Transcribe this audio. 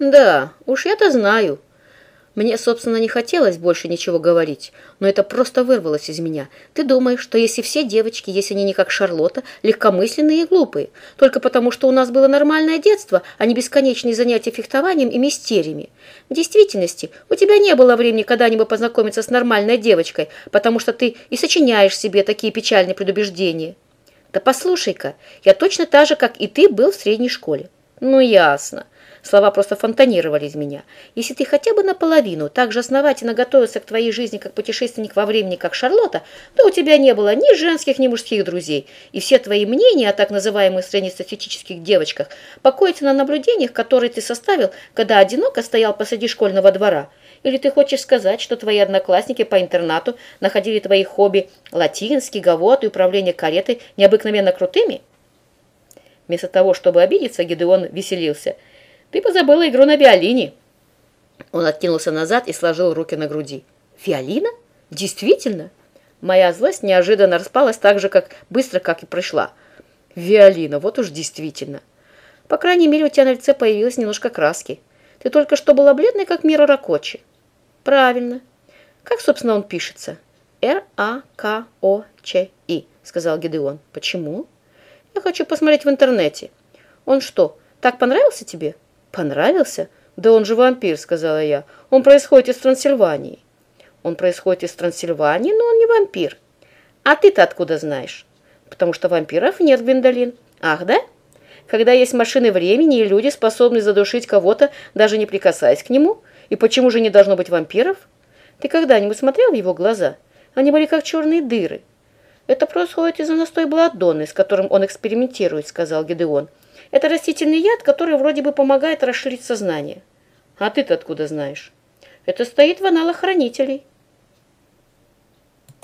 Да, уж я-то знаю. Мне, собственно, не хотелось больше ничего говорить, но это просто вырвалось из меня. Ты думаешь, что если все девочки, если они не как Шарлотта, легкомысленные и глупые, только потому, что у нас было нормальное детство, а не бесконечные занятия фехтованием и мистериями. В действительности, у тебя не было времени когда-нибудь познакомиться с нормальной девочкой, потому что ты и сочиняешь себе такие печальные предубеждения. Да послушай-ка, я точно так же, как и ты, был в средней школе. Ну, ясно. Слова просто фонтанировали из меня. Если ты хотя бы наполовину так же основательно готовился к твоей жизни, как путешественник во времени, как Шарлотта, то у тебя не было ни женских, ни мужских друзей. И все твои мнения о так называемых среднестатистических девочках покоятся на наблюдениях, которые ты составил, когда одиноко стоял посреди школьного двора. Или ты хочешь сказать, что твои одноклассники по интернату находили твои хобби латинский, гавот и управление каретой необыкновенно крутыми? Вместо того, чтобы обидеться, Гидеон веселился – ты позабыла игру на виолине. Он откинулся назад и сложил руки на груди. Виолина? Действительно? Моя злость неожиданно распалась так же, как быстро, как и пришла. Виолина, вот уж действительно. По крайней мере, у тебя на лице появилось немножко краски. Ты только что была бледной, как Мира Ракочи. Правильно. Как, собственно, он пишется? Р-А-К-О-Ч-И, сказал Гидеон. Почему? Я хочу посмотреть в интернете. Он что, так понравился тебе? «Понравился? Да он же вампир», — сказала я. «Он происходит из Трансильвании». «Он происходит из Трансильвании, но он не вампир». «А ты-то откуда знаешь?» «Потому что вампиров нет, Гвиндолин». «Ах, да?» «Когда есть машины времени, и люди способны задушить кого-то, даже не прикасаясь к нему? И почему же не должно быть вампиров?» «Ты когда-нибудь смотрел в его глаза? Они были как черные дыры». «Это происходит из-за настоя Бладонны, с которым он экспериментирует», — сказал Гедеон. Это растительный яд, который вроде бы помогает расширить сознание. А ты-то откуда знаешь? Это стоит в аналах хранителей.